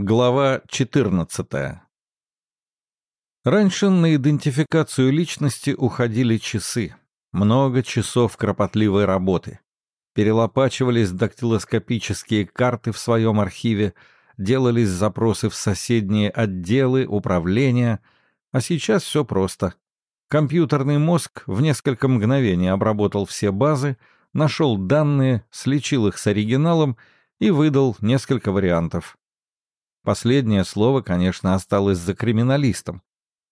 Глава 14. Раньше на идентификацию личности уходили часы. Много часов кропотливой работы. Перелопачивались дактилоскопические карты в своем архиве, делались запросы в соседние отделы, управления. А сейчас все просто. Компьютерный мозг в несколько мгновений обработал все базы, нашел данные, сличил их с оригиналом и выдал несколько вариантов. Последнее слово, конечно, осталось за криминалистом.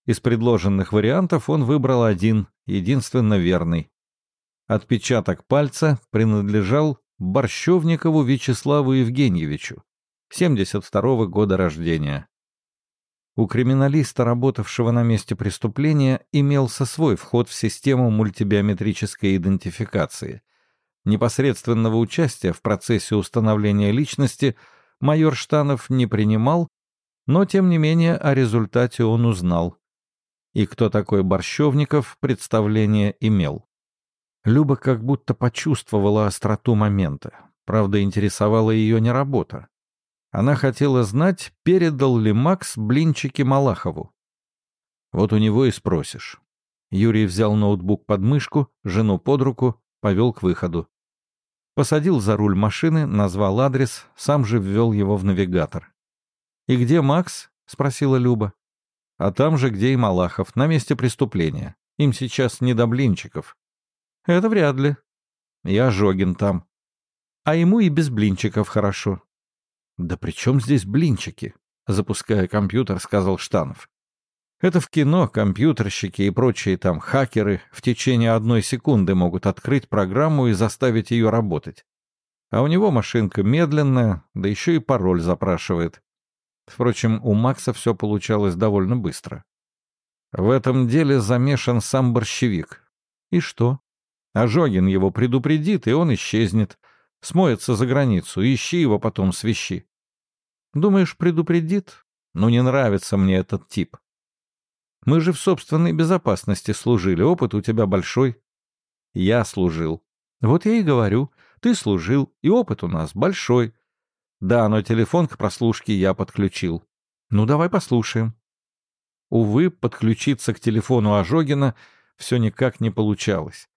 Из предложенных вариантов он выбрал один, единственно верный. Отпечаток пальца принадлежал Борщевникову Вячеславу Евгеньевичу, 72-го года рождения. У криминалиста, работавшего на месте преступления, имелся свой вход в систему мультибиометрической идентификации. Непосредственного участия в процессе установления личности – майор Штанов не принимал, но, тем не менее, о результате он узнал. И кто такой Борщевников, представление имел. Люба как будто почувствовала остроту момента. Правда, интересовала ее не работа. Она хотела знать, передал ли Макс блинчики Малахову. Вот у него и спросишь. Юрий взял ноутбук под мышку, жену под руку, повел к выходу. Посадил за руль машины, назвал адрес, сам же ввел его в навигатор. «И где Макс?» — спросила Люба. «А там же, где и Малахов, на месте преступления. Им сейчас не до блинчиков». «Это вряд ли». «Я Жогин там». «А ему и без блинчиков хорошо». «Да при чем здесь блинчики?» — запуская компьютер, сказал Штанов. Это в кино компьютерщики и прочие там хакеры в течение одной секунды могут открыть программу и заставить ее работать. А у него машинка медленная, да еще и пароль запрашивает. Впрочем, у Макса все получалось довольно быстро. В этом деле замешан сам борщевик. И что? Ожогин его предупредит, и он исчезнет. Смоется за границу, ищи его потом свищи. Думаешь, предупредит? Ну, не нравится мне этот тип. Мы же в собственной безопасности служили, опыт у тебя большой. Я служил. Вот я и говорю, ты служил, и опыт у нас большой. Да, но телефон к прослушке я подключил. Ну, давай послушаем. Увы, подключиться к телефону Ожогина все никак не получалось.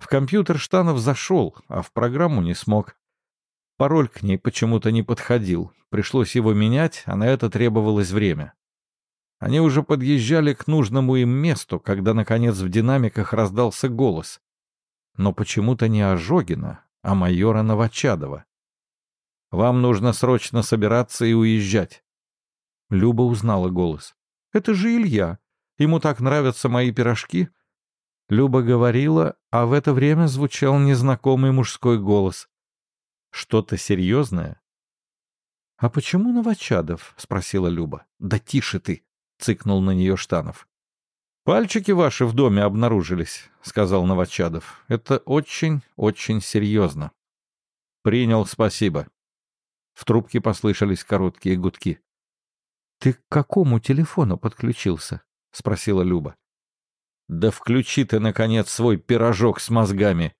В компьютер Штанов зашел, а в программу не смог. Пароль к ней почему-то не подходил. Пришлось его менять, а на это требовалось время. Они уже подъезжали к нужному им месту, когда, наконец, в динамиках раздался голос. Но почему-то не Ожогина, а майора Новочадова. «Вам нужно срочно собираться и уезжать». Люба узнала голос. «Это же Илья. Ему так нравятся мои пирожки». Люба говорила, а в это время звучал незнакомый мужской голос. «Что-то серьезное?» «А почему Новочадов?» — спросила Люба. «Да тише ты!» Цыкнул на нее Штанов. «Пальчики ваши в доме обнаружились», — сказал Новочадов. «Это очень-очень серьезно». «Принял, спасибо». В трубке послышались короткие гудки. «Ты к какому телефону подключился?» — спросила Люба. «Да включи ты, наконец, свой пирожок с мозгами!»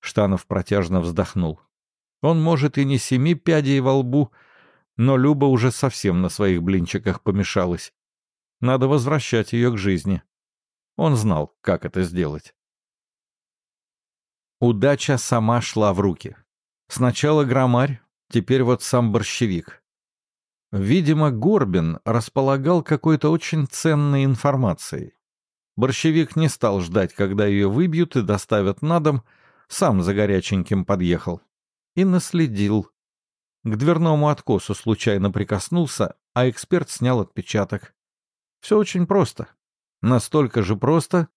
Штанов протяжно вздохнул. Он, может, и не семи пядей во лбу, но Люба уже совсем на своих блинчиках помешалась. Надо возвращать ее к жизни. Он знал, как это сделать. Удача сама шла в руки. Сначала громарь, теперь вот сам борщевик. Видимо, Горбин располагал какой-то очень ценной информацией. Борщевик не стал ждать, когда ее выбьют и доставят на дом, сам за горяченьким подъехал. И наследил. К дверному откосу случайно прикоснулся, а эксперт снял отпечаток. Все очень просто. Настолько же просто,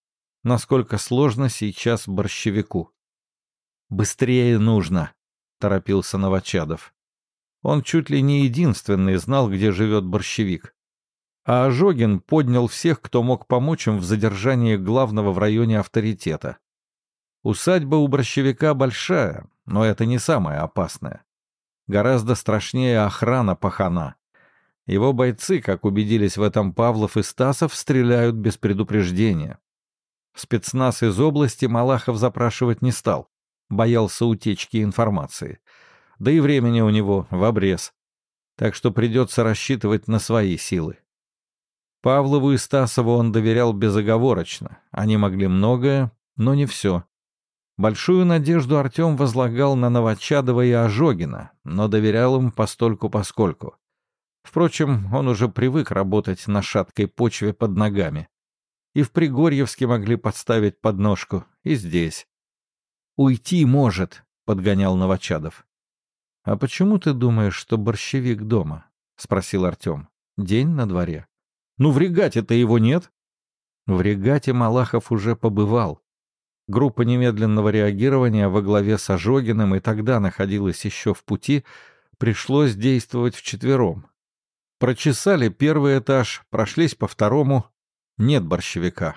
насколько сложно сейчас борщевику. «Быстрее нужно», — торопился Новочадов. Он чуть ли не единственный знал, где живет борщевик. А Ожогин поднял всех, кто мог помочь им в задержании главного в районе авторитета. Усадьба у борщевика большая, но это не самое опасное. Гораздо страшнее охрана пахана. Его бойцы, как убедились в этом Павлов и Стасов, стреляют без предупреждения. Спецназ из области Малахов запрашивать не стал, боялся утечки информации. Да и времени у него в обрез. так что придется рассчитывать на свои силы. Павлову и Стасову он доверял безоговорочно. Они могли многое, но не все. Большую надежду Артем возлагал на Новочадова и Ожогина, но доверял им постольку-поскольку. Впрочем, он уже привык работать на шаткой почве под ногами. И в Пригорьевске могли подставить подножку, и здесь. «Уйти может», — подгонял Новочадов. «А почему ты думаешь, что борщевик дома?» — спросил Артем. «День на дворе». «Ну, в регате-то его нет». В регате Малахов уже побывал. Группа немедленного реагирования во главе с Ожогиным и тогда находилась еще в пути, пришлось действовать вчетвером. Прочесали первый этаж, прошлись по второму. Нет борщевика.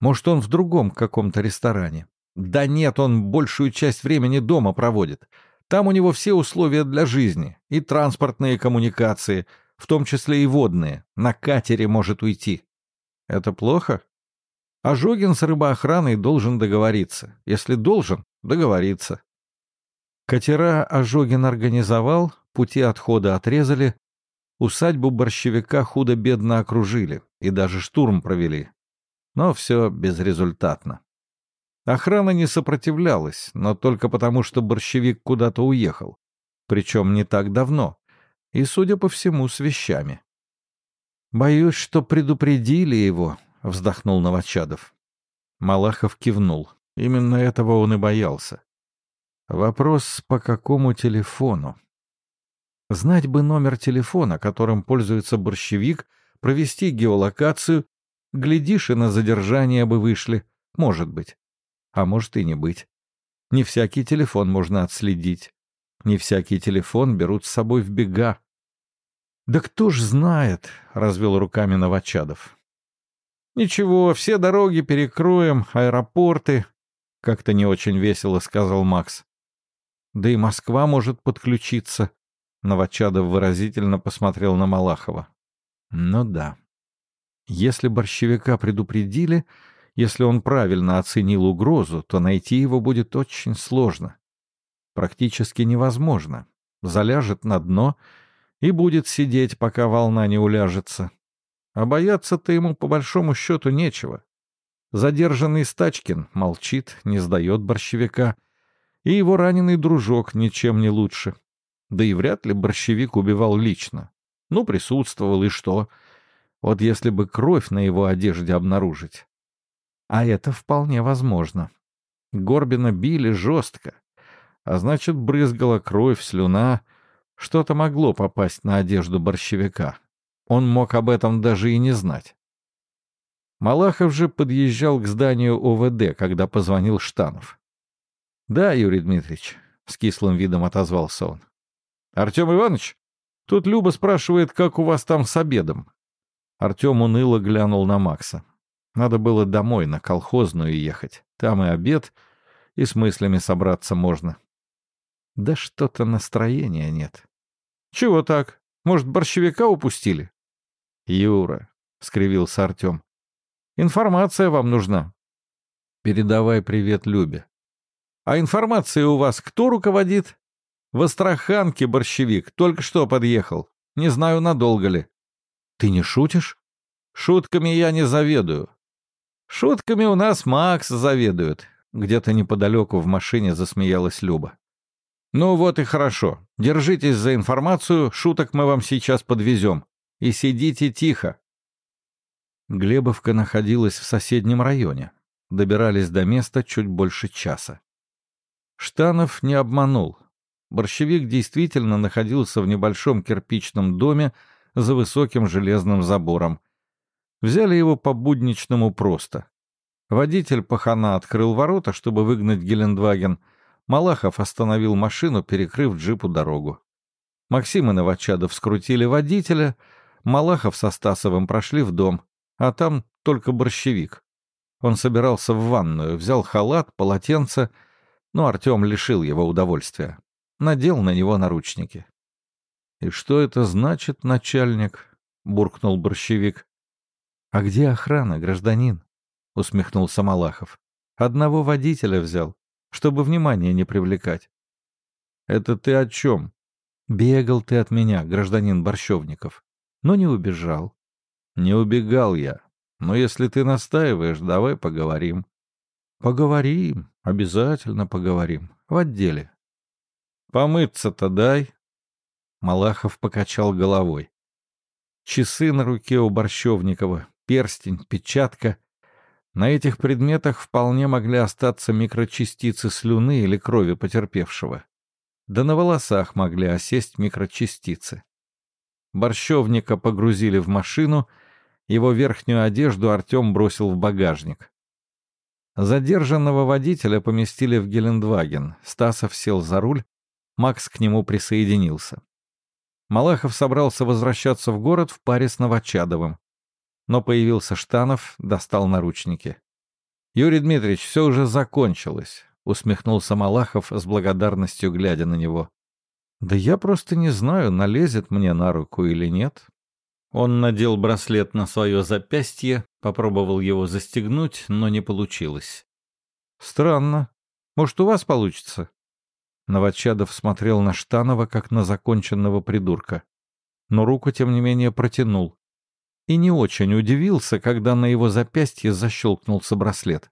Может, он в другом каком-то ресторане. Да нет, он большую часть времени дома проводит. Там у него все условия для жизни. И транспортные коммуникации, в том числе и водные. На катере может уйти. Это плохо? Ожогин с рыбоохраной должен договориться. Если должен, договориться. Катера Ожогин организовал, пути отхода отрезали, усадьбу борщевика худо-бедно окружили и даже штурм провели. Но все безрезультатно. Охрана не сопротивлялась, но только потому, что борщевик куда-то уехал. Причем не так давно. И, судя по всему, с вещами. «Боюсь, что предупредили его», — вздохнул Новочадов. Малахов кивнул. Именно этого он и боялся. Вопрос, по какому телефону? Знать бы номер телефона, которым пользуется борщевик, провести геолокацию, глядишь, и на задержание бы вышли. Может быть. А может и не быть. Не всякий телефон можно отследить. Не всякий телефон берут с собой в бега. «Да кто ж знает», — развел руками Новочадов. «Ничего, все дороги перекроем, аэропорты», — как-то не очень весело сказал Макс. «Да и Москва может подключиться», — Новочадов выразительно посмотрел на Малахова. «Ну да. Если борщевика предупредили, если он правильно оценил угрозу, то найти его будет очень сложно. Практически невозможно. Заляжет на дно и будет сидеть, пока волна не уляжется. А бояться-то ему по большому счету нечего. Задержанный Стачкин молчит, не сдает борщевика, и его раненый дружок ничем не лучше. Да и вряд ли борщевик убивал лично. Ну, присутствовал, и что? Вот если бы кровь на его одежде обнаружить. А это вполне возможно. Горбина били жестко. А значит, брызгала кровь, слюна. Что-то могло попасть на одежду борщевика. Он мог об этом даже и не знать. Малахов же подъезжал к зданию ОВД, когда позвонил Штанов. «Да, Юрий Дмитриевич», — с кислым видом отозвался он. «Артем Иванович, тут Люба спрашивает, как у вас там с обедом». Артем уныло глянул на Макса. Надо было домой, на колхозную ехать. Там и обед, и с мыслями собраться можно. Да что-то настроения нет. Чего так? Может, борщевика упустили? Юра, — скривился Артем. Информация вам нужна. Передавай привет Любе. А информацией у вас кто руководит? В Астраханке борщевик только что подъехал. Не знаю, надолго ли. Ты не шутишь? Шутками я не заведую. «Шутками у нас Макс заведует», — где-то неподалеку в машине засмеялась Люба. «Ну вот и хорошо. Держитесь за информацию, шуток мы вам сейчас подвезем. И сидите тихо». Глебовка находилась в соседнем районе. Добирались до места чуть больше часа. Штанов не обманул. Борщевик действительно находился в небольшом кирпичном доме за высоким железным забором, Взяли его по-будничному просто. Водитель пахана открыл ворота, чтобы выгнать Гелендваген. Малахов остановил машину, перекрыв джипу дорогу. Максим и Новочадов скрутили водителя, Малахов со Стасовым прошли в дом, а там только борщевик. Он собирался в ванную, взял халат, полотенце, но Артем лишил его удовольствия. Надел на него наручники. — И что это значит, начальник? — буркнул борщевик. «А где охрана, гражданин?» — усмехнулся Малахов. «Одного водителя взял, чтобы внимание не привлекать». «Это ты о чем?» Бегал ты от меня, гражданин Борщевников, но не убежал. Не убегал я. Но если ты настаиваешь, давай поговорим. Поговорим, обязательно поговорим. В отделе. Помыться-то дай. Малахов покачал головой. Часы на руке у Борщевникова, перстень, печатка. На этих предметах вполне могли остаться микрочастицы слюны или крови потерпевшего. Да на волосах могли осесть микрочастицы. Борщевника погрузили в машину, его верхнюю одежду Артем бросил в багажник. Задержанного водителя поместили в Гелендваген, Стасов сел за руль, Макс к нему присоединился. Малахов собрался возвращаться в город в паре с Новочадовым. Но появился Штанов, достал наручники. «Юрий Дмитриевич, все уже закончилось», — усмехнулся Малахов с благодарностью, глядя на него. «Да я просто не знаю, налезет мне на руку или нет». Он надел браслет на свое запястье, попробовал его застегнуть, но не получилось. «Странно. Может, у вас получится?» Новочадов смотрел на Штанова, как на законченного придурка. Но руку, тем не менее, протянул. И не очень удивился, когда на его запястье защелкнулся браслет.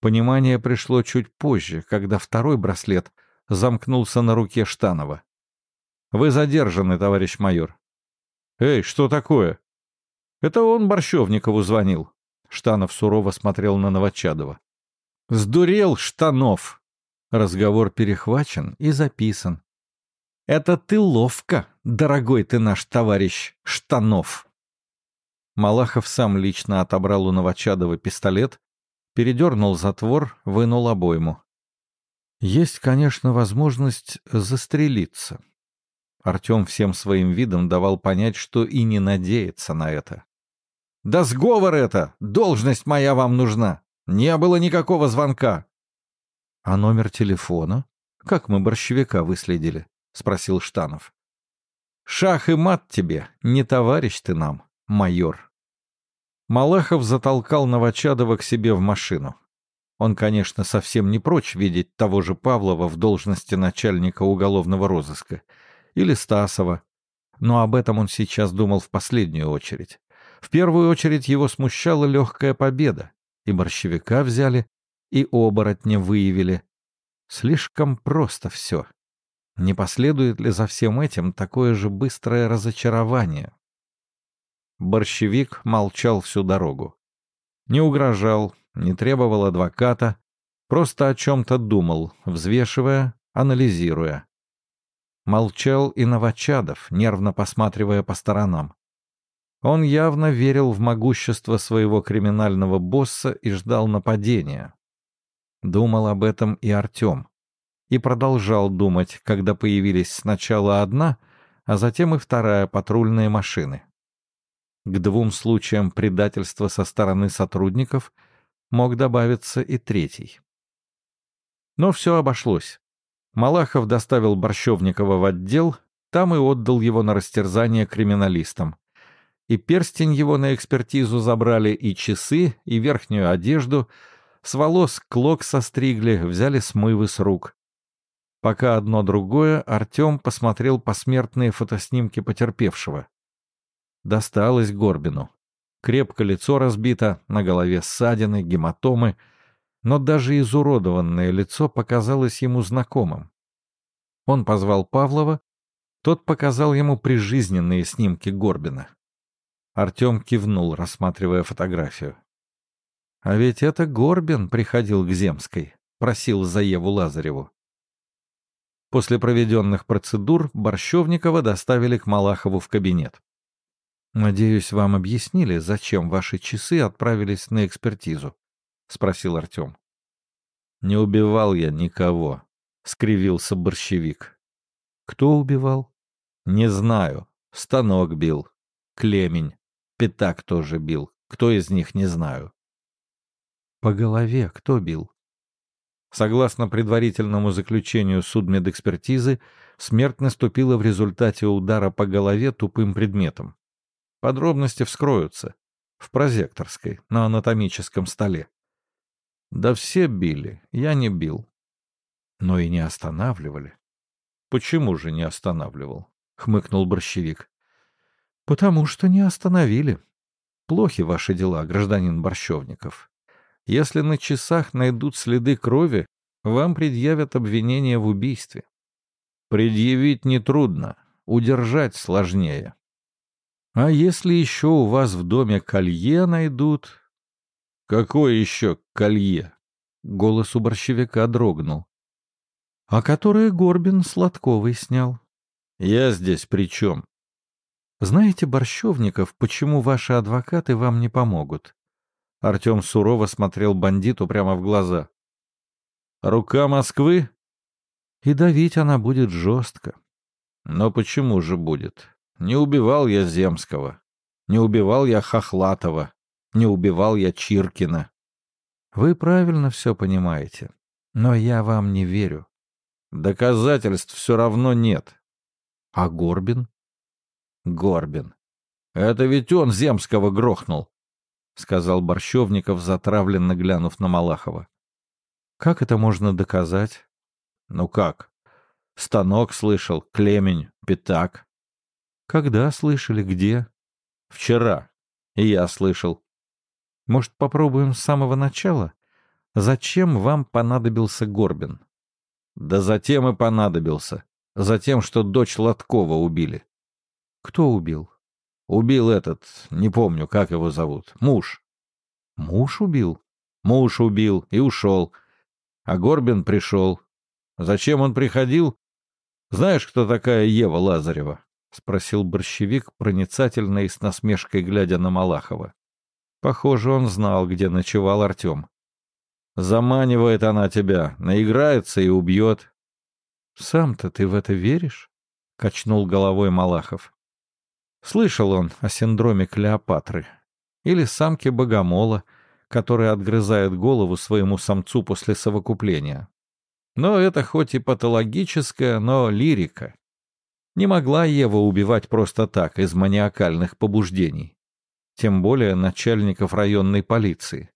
Понимание пришло чуть позже, когда второй браслет замкнулся на руке Штанова. «Вы задержаны, товарищ майор». «Эй, что такое?» «Это он Борщевникову звонил». Штанов сурово смотрел на Новочадова. «Сдурел, Штанов!» Разговор перехвачен и записан. «Это ты ловко, дорогой ты наш товарищ Штанов!» Малахов сам лично отобрал у Новочадова пистолет, передернул затвор, вынул обойму. Есть, конечно, возможность застрелиться. Артем всем своим видом давал понять, что и не надеется на это. «Да сговор это! Должность моя вам нужна! Не было никакого звонка! «А номер телефона? Как мы борщевика выследили?» — спросил Штанов. «Шах и мат тебе, не товарищ ты нам, майор». Малахов затолкал Новочадова к себе в машину. Он, конечно, совсем не прочь видеть того же Павлова в должности начальника уголовного розыска. Или Стасова. Но об этом он сейчас думал в последнюю очередь. В первую очередь его смущала легкая победа. И борщевика взяли, и оборотня выявили. Слишком просто все. Не последует ли за всем этим такое же быстрое разочарование? Борщевик молчал всю дорогу. Не угрожал, не требовал адвоката, просто о чем-то думал, взвешивая, анализируя. Молчал и Новочадов, нервно посматривая по сторонам. Он явно верил в могущество своего криминального босса и ждал нападения. Думал об этом и Артем. И продолжал думать, когда появились сначала одна, а затем и вторая патрульные машины. К двум случаям предательства со стороны сотрудников мог добавиться и третий. Но все обошлось. Малахов доставил Борщевникова в отдел, там и отдал его на растерзание криминалистам. И перстень его на экспертизу забрали, и часы, и верхнюю одежду — с волос клок состригли, взяли смывы с рук. Пока одно другое, Артем посмотрел посмертные фотоснимки потерпевшего. Досталось Горбину. Крепко лицо разбито, на голове ссадины, гематомы, но даже изуродованное лицо показалось ему знакомым. Он позвал Павлова, тот показал ему прижизненные снимки Горбина. Артем кивнул, рассматривая фотографию. А ведь это Горбин приходил к Земской, просил за Еву Лазареву. После проведенных процедур Борщевникова доставили к Малахову в кабинет. «Надеюсь, вам объяснили, зачем ваши часы отправились на экспертизу?» — спросил Артем. «Не убивал я никого», — скривился борщевик. «Кто убивал?» «Не знаю. Станок бил. Клемень. Пятак тоже бил. Кто из них, не знаю. По голове кто бил? Согласно предварительному заключению судмедэкспертизы, смерть наступила в результате удара по голове тупым предметом. Подробности вскроются. В прозекторской, на анатомическом столе. Да все били, я не бил. Но и не останавливали. Почему же не останавливал? Хмыкнул борщевик. Потому что не остановили. Плохи ваши дела, гражданин Борщевников. Если на часах найдут следы крови, вам предъявят обвинение в убийстве. Предъявить нетрудно, удержать сложнее. А если еще у вас в доме колье найдут... Какое еще колье? Голос у борщевика дрогнул. А которое Горбин Сладковый снял. Я здесь при чем? Знаете, Борщевников, почему ваши адвокаты вам не помогут? Артем сурово смотрел бандиту прямо в глаза. Рука Москвы? И давить она будет жестко. Но почему же будет? Не убивал я Земского. Не убивал я Хохлатова. Не убивал я Чиркина. Вы правильно все понимаете. Но я вам не верю. Доказательств все равно нет. А Горбин? Горбин. Это ведь он Земского грохнул, — сказал Борщевников, затравленно глянув на Малахова. Как это можно доказать? Ну как? Станок слышал, клемень, пятак. Когда слышали, где? Вчера. И я слышал. Может, попробуем с самого начала? Зачем вам понадобился Горбин? Да затем и понадобился. Затем, что дочь Лоткова убили. Кто убил? Убил этот, не помню, как его зовут. Муж. Муж убил? Муж убил и ушел. А Горбин пришел. Зачем он приходил? Знаешь, кто такая Ева Лазарева? — спросил борщевик, проницательно и с насмешкой глядя на Малахова. Похоже, он знал, где ночевал Артем. «Заманивает она тебя, наиграется и убьет». «Сам-то ты в это веришь?» — качнул головой Малахов. Слышал он о синдроме Клеопатры или самке богомола, которая отгрызает голову своему самцу после совокупления. Но это хоть и патологическая, но лирика. Не могла Ева убивать просто так, из маниакальных побуждений. Тем более начальников районной полиции.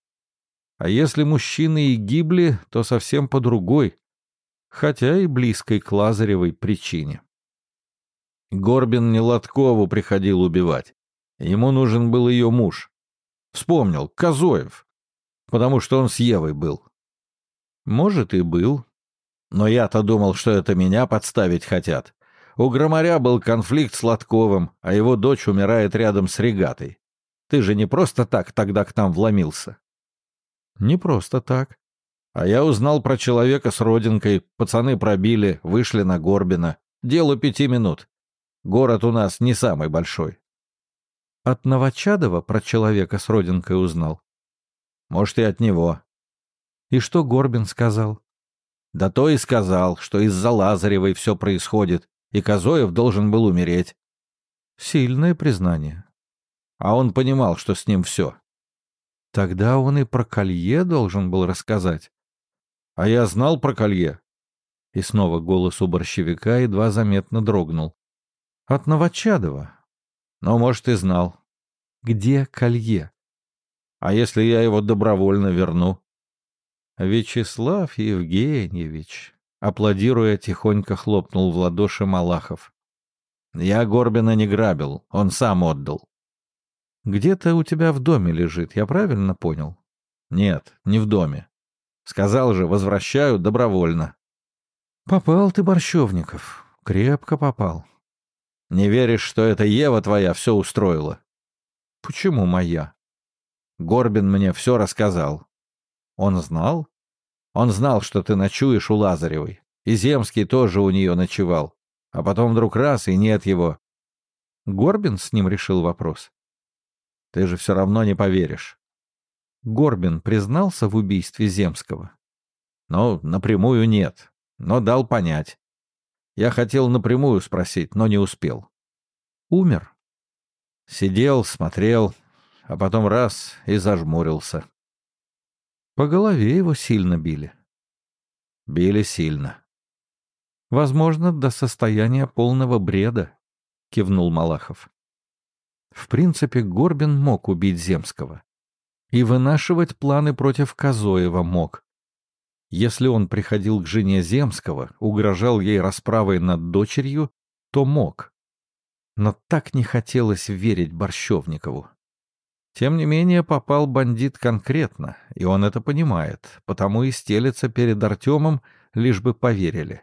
А если мужчины и гибли, то совсем по другой, хотя и близкой к Лазаревой причине. Горбин не Лоткову приходил убивать. Ему нужен был ее муж. Вспомнил, Козоев. Потому что он с Евой был. Может, и был. Но я-то думал, что это меня подставить хотят. У Громаря был конфликт с Лотковым, а его дочь умирает рядом с регатой. Ты же не просто так тогда к нам вломился. Не просто так. А я узнал про человека с родинкой, пацаны пробили, вышли на Горбина. Делу пяти минут. Город у нас не самый большой. От Новочадова про человека с родинкой узнал? Может, и от него. И что Горбин сказал? Да то и сказал, что из-за Лазаревой все происходит, и Козоев должен был умереть. Сильное признание. А он понимал, что с ним все. Тогда он и про колье должен был рассказать. А я знал про колье. И снова голос у борщевика едва заметно дрогнул. От Новочадова. Но, может, и знал. Где колье? А если я его добровольно верну? Вячеслав Евгеньевич, Аплодируя, тихонько хлопнул в ладоши Малахов. «Я Горбина не грабил, он сам отдал». «Где-то у тебя в доме лежит, я правильно понял?» «Нет, не в доме. Сказал же, возвращаю добровольно». «Попал ты, Борщевников, крепко попал». «Не веришь, что это Ева твоя все устроила?» «Почему моя?» Горбин мне все рассказал. Он знал? Он знал, что ты ночуешь у Лазаревой. И Земский тоже у нее ночевал. А потом вдруг раз, и нет его. Горбин с ним решил вопрос. Ты же все равно не поверишь. Горбин признался в убийстве Земского? Ну, напрямую нет, но дал понять. Я хотел напрямую спросить, но не успел. Умер? Сидел, смотрел, а потом раз и зажмурился. По голове его сильно били. Били сильно. Возможно, до состояния полного бреда, кивнул Малахов. В принципе, Горбин мог убить Земского. И вынашивать планы против Козоева мог. Если он приходил к жене Земского, угрожал ей расправой над дочерью, то мог. Но так не хотелось верить Борщевникову. Тем не менее, попал бандит конкретно, и он это понимает, потому и стелется перед Артемом, лишь бы поверили.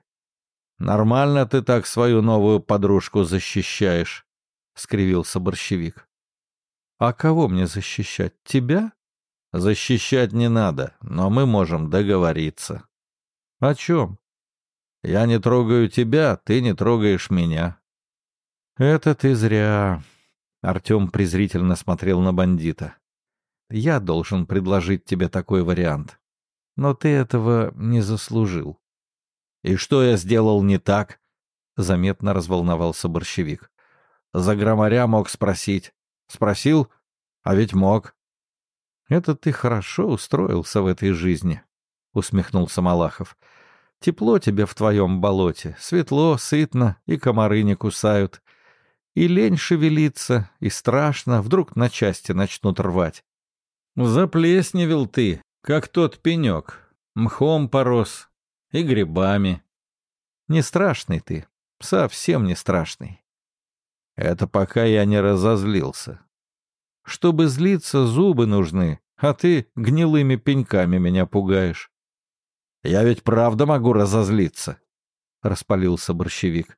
«Нормально ты так свою новую подружку защищаешь», — скривился борщевик. «А кого мне защищать? Тебя?» «Защищать не надо, но мы можем договориться». «О чем?» «Я не трогаю тебя, ты не трогаешь меня». «Это ты зря», Артем презрительно смотрел на бандита. «Я должен предложить тебе такой вариант. Но ты этого не заслужил». «И что я сделал не так?» — заметно разволновался борщевик. «За громаря мог спросить. Спросил? А ведь мог». «Это ты хорошо устроился в этой жизни», — усмехнулся Малахов. «Тепло тебе в твоем болоте, светло, сытно, и комары не кусают. И лень шевелиться, и страшно, вдруг на части начнут рвать. Заплесневел ты, как тот пенек, мхом порос и грибами. Не страшный ты, совсем не страшный. Это пока я не разозлился. Чтобы злиться, зубы нужны, а ты гнилыми пеньками меня пугаешь. Я ведь правда могу разозлиться, — распалился борщевик.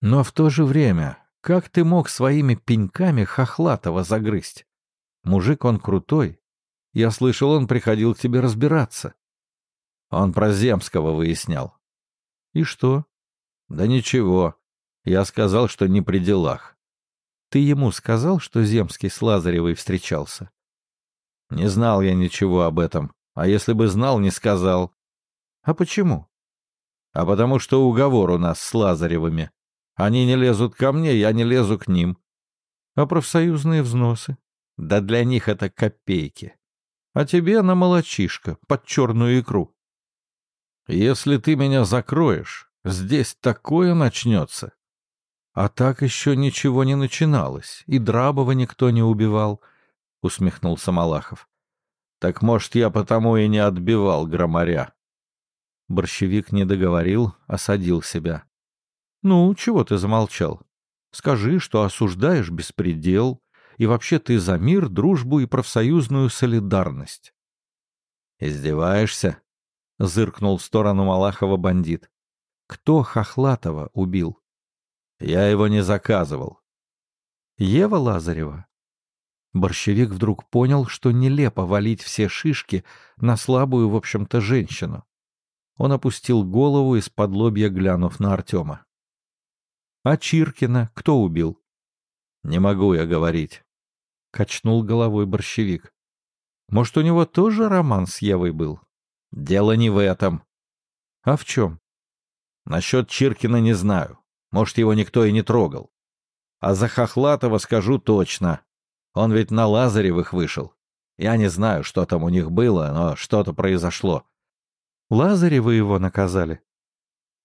Но в то же время как ты мог своими пеньками Хохлатова загрызть? Мужик он крутой. Я слышал, он приходил к тебе разбираться. Он про Земского выяснял. И что? Да ничего. Я сказал, что не при делах. Ты ему сказал, что Земский с Лазаревой встречался? Не знал я ничего об этом. А если бы знал, не сказал. А почему? А потому что уговор у нас с Лазаревыми. Они не лезут ко мне, я не лезу к ним. А профсоюзные взносы? Да для них это копейки. А тебе на молочишко, под черную икру. Если ты меня закроешь, здесь такое начнется. А так еще ничего не начиналось, и Драбова никто не убивал, — усмехнулся Малахов. Так, может, я потому и не отбивал громаря. Борщевик не договорил, осадил себя. «Ну, чего ты замолчал? Скажи, что осуждаешь беспредел, и вообще ты за мир, дружбу и профсоюзную солидарность». «Издеваешься?» — зыркнул в сторону Малахова бандит. «Кто Хохлатова убил?» «Я его не заказывал». «Ева Лазарева?» Борщевик вдруг понял, что нелепо валить все шишки на слабую, в общем-то, женщину. Он опустил голову из-под лобья, глянув на Артема. А Чиркина кто убил? Не могу я говорить. Качнул головой борщевик. Может, у него тоже роман с Евой был? Дело не в этом. А в чем? Насчет Чиркина не знаю. Может, его никто и не трогал. А за Хохлатова скажу точно. Он ведь на Лазаревых вышел. Я не знаю, что там у них было, но что-то произошло. Лазаревы его наказали?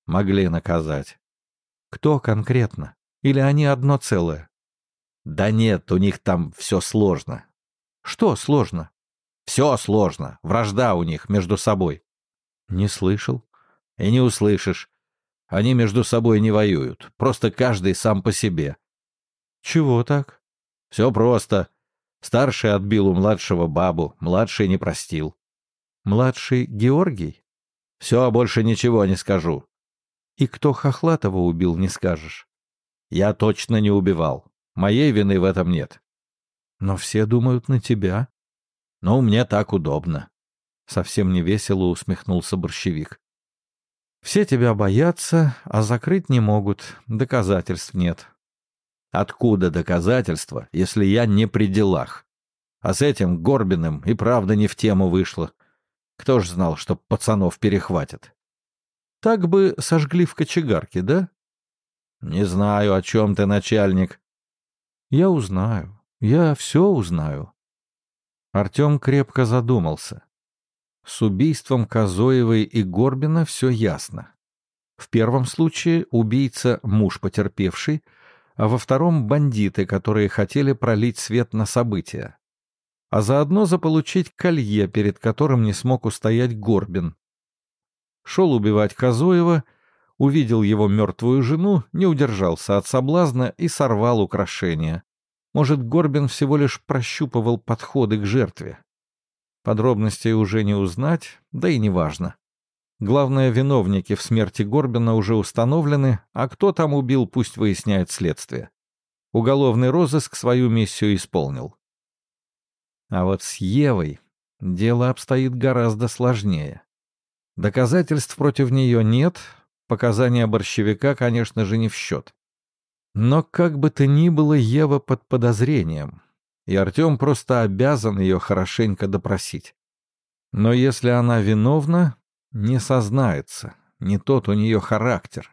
Могли наказать. Кто конкретно? Или они одно целое? Да нет, у них там все сложно. Что сложно? Все сложно. Вражда у них между собой. Не слышал. И не услышишь. Они между собой не воюют. Просто каждый сам по себе. Чего так? Все просто. Старший отбил у младшего бабу, младший не простил. Младший Георгий? Все, больше ничего не скажу. И кто Хохлатова убил, не скажешь. Я точно не убивал. Моей вины в этом нет. Но все думают на тебя. Ну, мне так удобно. Совсем невесело усмехнулся борщевик. Все тебя боятся, а закрыть не могут, доказательств нет. Откуда доказательства, если я не при делах? А с этим Горбиным и правда не в тему вышло. Кто ж знал, что пацанов перехватят? Так бы сожгли в кочегарке, да? Не знаю, о чем ты, начальник. Я узнаю. Я все узнаю. Артем крепко задумался. С убийством Козоевой и Горбина все ясно. В первом случае убийца — муж потерпевший, а во втором — бандиты, которые хотели пролить свет на события. А заодно заполучить колье, перед которым не смог устоять Горбин. Шел убивать Козоева, увидел его мертвую жену, не удержался от соблазна и сорвал украшение. Может, Горбин всего лишь прощупывал подходы к жертве. Подробностей уже не узнать, да и не важно. Главное, виновники в смерти Горбина уже установлены, а кто там убил, пусть выясняет следствие. Уголовный розыск свою миссию исполнил. А вот с Евой дело обстоит гораздо сложнее. Доказательств против нее нет, показания борщевика, конечно же, не в счет. Но как бы то ни было, Ева под подозрением, и Артем просто обязан ее хорошенько допросить. Но если она виновна, не сознается, не тот у нее характер.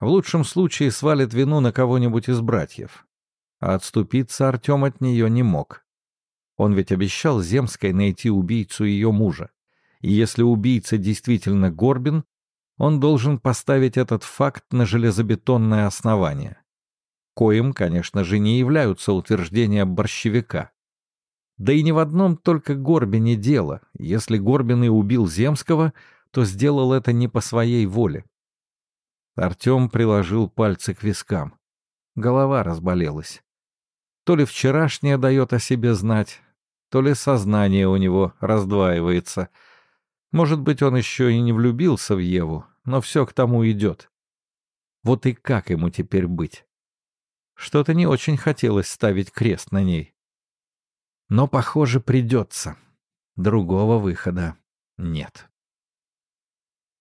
В лучшем случае свалит вину на кого-нибудь из братьев. А отступиться Артем от нее не мог. Он ведь обещал Земской найти убийцу ее мужа. И если убийца действительно Горбин, он должен поставить этот факт на железобетонное основание. Коим, конечно же, не являются утверждения борщевика. Да и ни в одном только Горбине дело. Если Горбин и убил Земского, то сделал это не по своей воле. Артем приложил пальцы к вискам. Голова разболелась. То ли вчерашнее дает о себе знать, то ли сознание у него раздваивается. Может быть, он еще и не влюбился в Еву, но все к тому идет. Вот и как ему теперь быть? Что-то не очень хотелось ставить крест на ней. Но, похоже, придется. Другого выхода нет.